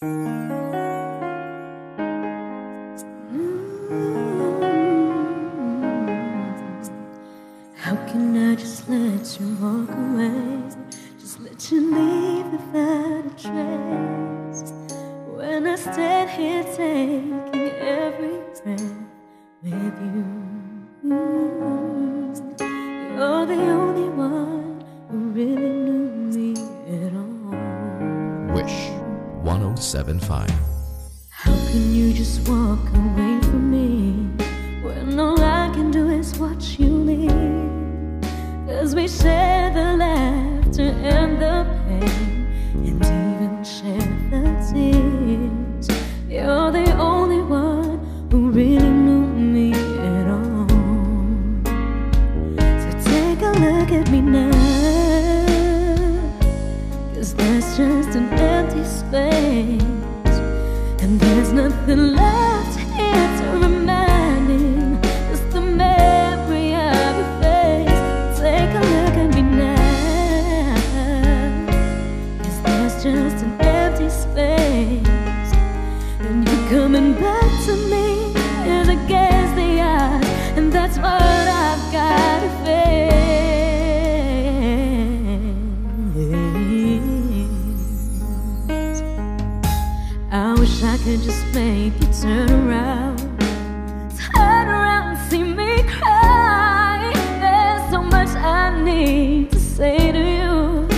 Mm-hmm. How can I just let you walk away? Just let you leave without a trace. When I stand here taking every breath with you, mm-hmm. you're the only one who really knew me at all. Wish 1075. How can you just walk away from me when all I can do is watch you leave? Cause we share the laughter and the nothing left here to remind me Just the memory of your face. Take a look at me now. Cause there's just an empty space. And you're coming back to me. Is against the odds And that's what I've I wish I could just make you turn around. Turn around and see me cry. There's so much I need to say to you.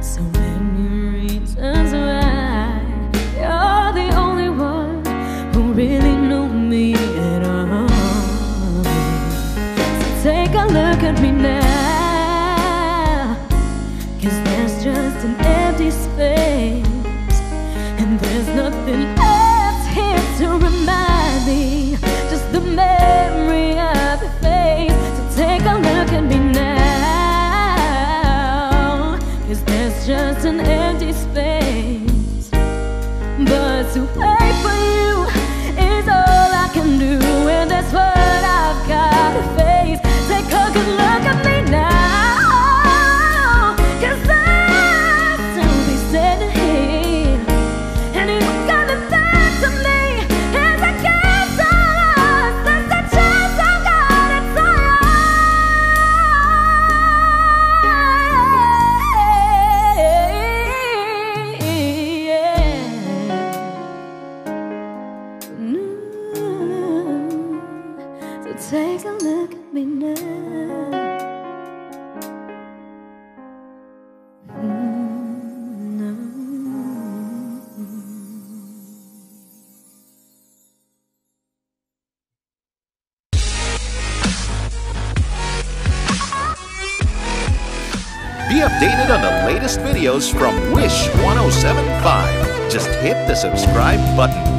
So many reasons why You're the only one who really knew me at all. So take a look at me now Cause there's just an empty space there's take a look at me now Be updated on the latest videos from Wish 1075. Just hit the subscribe button.